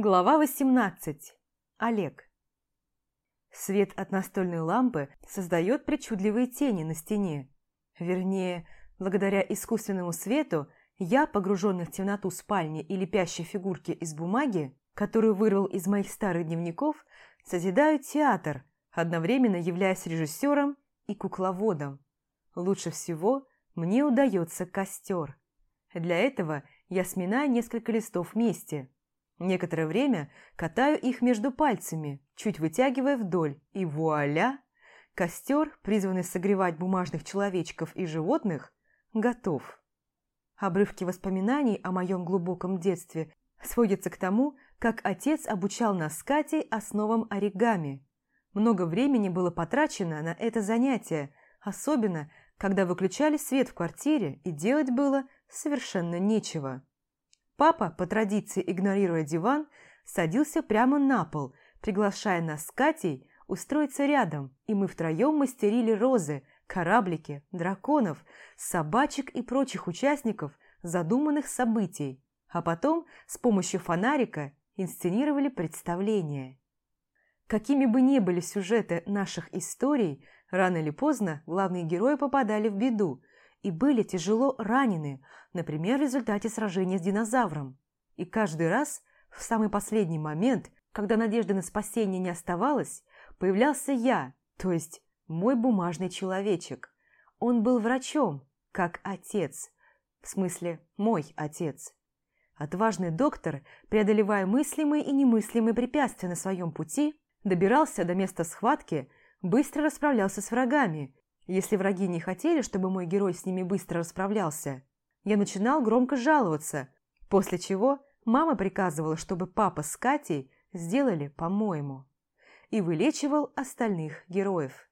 Глава 18. Олег. Свет от настольной лампы создает причудливые тени на стене. Вернее, благодаря искусственному свету, я, погруженный в темноту спальни и лепящей фигурки из бумаги, которую вырвал из моих старых дневников, созидаю театр, одновременно являясь режиссером и кукловодом. Лучше всего мне удается костер. Для этого я сминаю несколько листов вместе – Некоторое время катаю их между пальцами, чуть вытягивая вдоль, и вуаля! Костер, призванный согревать бумажных человечков и животных, готов. Обрывки воспоминаний о моем глубоком детстве сводятся к тому, как отец обучал нас с Катей основам оригами. Много времени было потрачено на это занятие, особенно, когда выключали свет в квартире и делать было совершенно нечего. Папа, по традиции игнорируя диван, садился прямо на пол, приглашая нас с Катей устроиться рядом, и мы втроем мастерили розы, кораблики, драконов, собачек и прочих участников задуманных событий, а потом с помощью фонарика инсценировали представление. Какими бы ни были сюжеты наших историй, рано или поздно главные герои попадали в беду, и были тяжело ранены, например, в результате сражения с динозавром. И каждый раз, в самый последний момент, когда надежды на спасение не оставалось, появлялся я, то есть мой бумажный человечек. Он был врачом, как отец, в смысле мой отец. Отважный доктор, преодолевая мыслимые и немыслимые препятствия на своем пути, добирался до места схватки, быстро расправлялся с врагами если враги не хотели, чтобы мой герой с ними быстро расправлялся, я начинал громко жаловаться, после чего мама приказывала, чтобы папа с Катей сделали по-моему, и вылечивал остальных героев.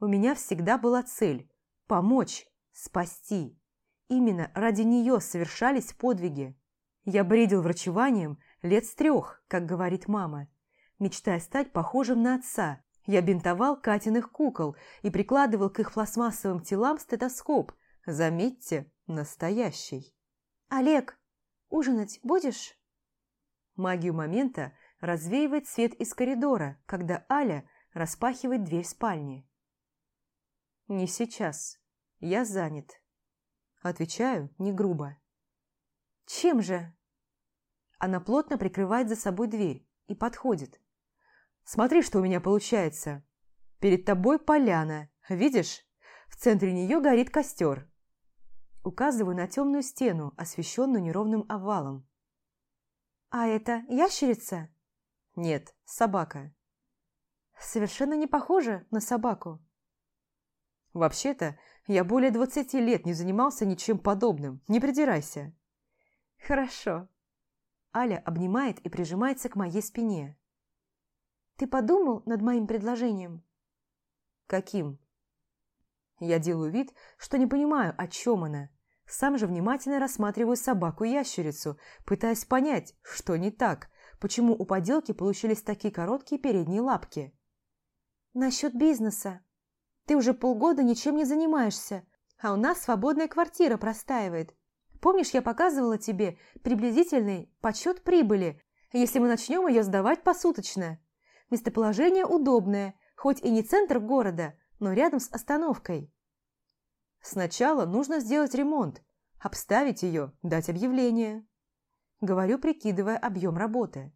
У меня всегда была цель – помочь, спасти. Именно ради нее совершались подвиги. Я бредил врачеванием лет с трех, как говорит мама, мечтая стать похожим на отца, я бинтовал Катиных кукол и прикладывал к их пластмассовым телам стетоскоп. Заметьте, настоящий. «Олег, ужинать будешь?» Магию момента развеивает свет из коридора, когда Аля распахивает дверь спальни. «Не сейчас. Я занят». Отвечаю не грубо. «Чем же?» Она плотно прикрывает за собой дверь и подходит. Смотри, что у меня получается. Перед тобой поляна, видишь? В центре нее горит костер. Указываю на темную стену, освещенную неровным овалом. «А это ящерица?» «Нет, собака». «Совершенно не похоже на собаку». «Вообще-то, я более двадцати лет не занимался ничем подобным. Не придирайся». «Хорошо». Аля обнимает и прижимается к моей спине. Ты подумал над моим предложением? Каким? Я делаю вид, что не понимаю, о чем она. Сам же внимательно рассматриваю собаку-ящерицу, пытаясь понять, что не так, почему у поделки получились такие короткие передние лапки. Насчет бизнеса. Ты уже полгода ничем не занимаешься, а у нас свободная квартира простаивает. Помнишь, я показывала тебе приблизительный подсчет прибыли, если мы начнем ее сдавать посуточно? Местоположение удобное, хоть и не центр города, но рядом с остановкой. Сначала нужно сделать ремонт, обставить ее, дать объявление. Говорю, прикидывая объем работы.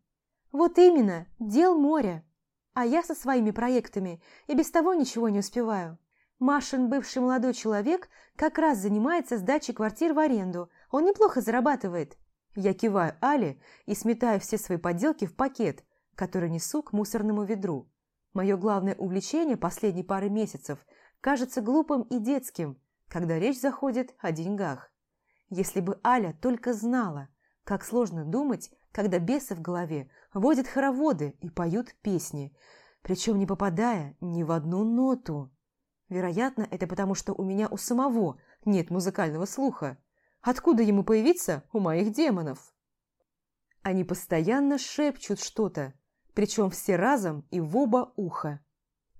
Вот именно, дел море. А я со своими проектами и без того ничего не успеваю. Машин, бывший молодой человек, как раз занимается сдачей квартир в аренду. Он неплохо зарабатывает. Я киваю Але и сметаю все свои поделки в пакет, который несу к мусорному ведру. Мое главное увлечение последней пары месяцев кажется глупым и детским, когда речь заходит о деньгах. Если бы Аля только знала, как сложно думать, когда бесы в голове водят хороводы и поют песни, причем не попадая ни в одну ноту. Вероятно, это потому, что у меня у самого нет музыкального слуха. Откуда ему появиться у моих демонов? Они постоянно шепчут что-то, причем все разом и в оба уха.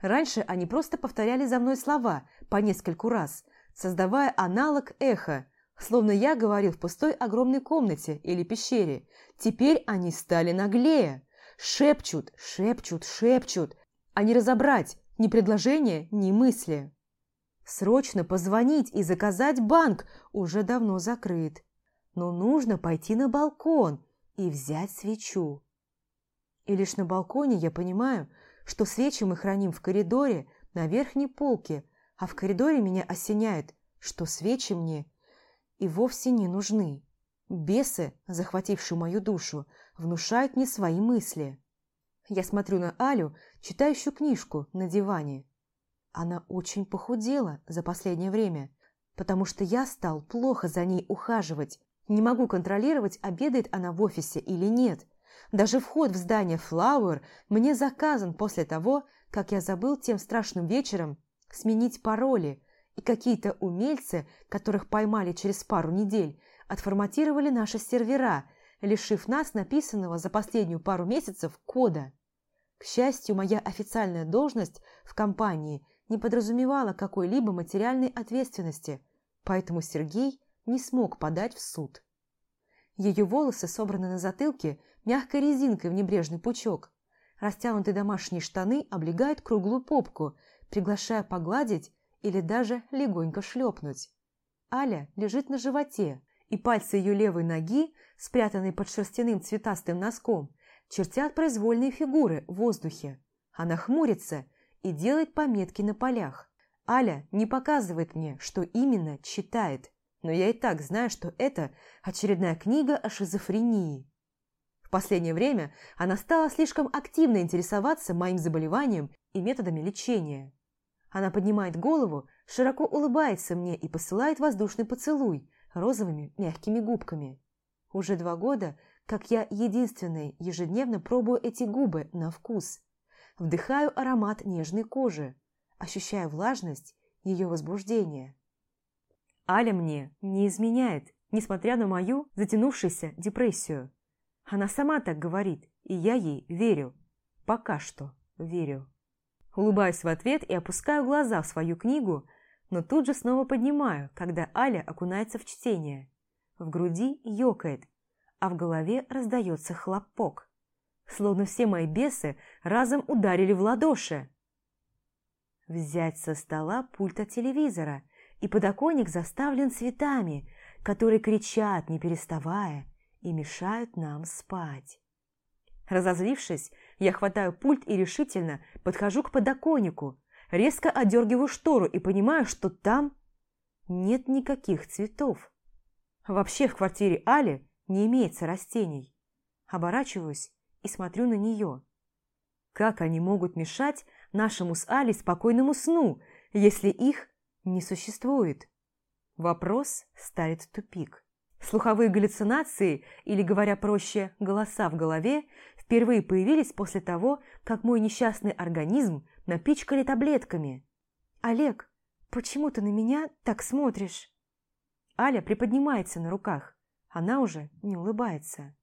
Раньше они просто повторяли за мной слова по нескольку раз, создавая аналог эха, Словно я говорил в пустой огромной комнате или пещере. Теперь они стали наглее. Шепчут, шепчут, шепчут. А не разобрать ни предложения, ни мысли. Срочно позвонить и заказать банк уже давно закрыт. Но нужно пойти на балкон и взять свечу. И лишь на балконе я понимаю, что свечи мы храним в коридоре на верхней полке, а в коридоре меня осеняет, что свечи мне и вовсе не нужны. Бесы, захватившие мою душу, внушают мне свои мысли. Я смотрю на Алю, читающую книжку на диване. Она очень похудела за последнее время, потому что я стал плохо за ней ухаживать. Не могу контролировать, обедает она в офисе или нет. Даже вход в здание Flower мне заказан после того, как я забыл тем страшным вечером сменить пароли, и какие-то умельцы, которых поймали через пару недель, отформатировали наши сервера, лишив нас написанного за последнюю пару месяцев кода. К счастью, моя официальная должность в компании не подразумевала какой-либо материальной ответственности, поэтому Сергей не смог подать в суд. Ее волосы собраны на затылке мягкой резинкой в небрежный пучок. Растянутые домашние штаны облегают круглую попку, приглашая погладить или даже легонько шлепнуть. Аля лежит на животе, и пальцы ее левой ноги, спрятанные под шерстяным цветастым носком, чертят произвольные фигуры в воздухе. Она хмурится и делает пометки на полях. Аля не показывает мне, что именно читает, но я и так знаю, что это очередная книга о шизофрении. В последнее время она стала слишком активно интересоваться моим заболеванием и методами лечения. Она поднимает голову, широко улыбается мне и посылает воздушный поцелуй розовыми мягкими губками. Уже два года, как я единственный ежедневно пробую эти губы на вкус. Вдыхаю аромат нежной кожи, ощущая влажность ее возбуждения. Аля мне не изменяет, несмотря на мою затянувшуюся депрессию. Она сама так говорит, и я ей верю. Пока что верю. Улыбаюсь в ответ и опускаю глаза в свою книгу, но тут же снова поднимаю, когда Аля окунается в чтение. В груди ёкает, а в голове раздается хлопок. Словно все мои бесы разом ударили в ладоши. Взять со стола пульт от телевизора, и подоконник заставлен цветами, которые кричат, не переставая, и мешают нам спать. Разозлившись, я хватаю пульт и решительно подхожу к подоконнику, резко одергиваю штору и понимаю, что там нет никаких цветов. Вообще в квартире Али не имеется растений. Оборачиваюсь и смотрю на нее. Как они могут мешать нашему с Али спокойному сну, если их не существует? Вопрос ставит в тупик. Слуховые галлюцинации, или, говоря проще, голоса в голове, впервые появились после того, как мой несчастный организм напичкали таблетками. «Олег, почему ты на меня так смотришь?» Аля приподнимается на руках. Она уже не улыбается.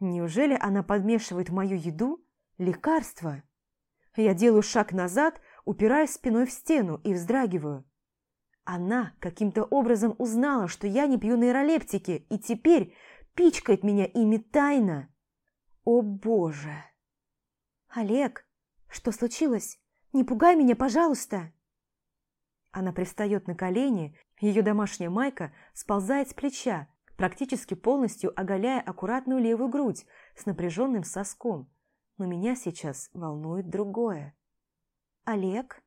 Неужели она подмешивает мою еду лекарство? Я делаю шаг назад, упираясь спиной в стену и вздрагиваю. Она каким-то образом узнала, что я не пью нейролептики, и теперь пичкает меня ими тайно. О боже! Олег, что случилось? Не пугай меня, пожалуйста! Она пристает на колени, ее домашняя майка сползает с плеча, практически полностью оголяя аккуратную левую грудь с напряженным соском. Но меня сейчас волнует другое. «Олег?»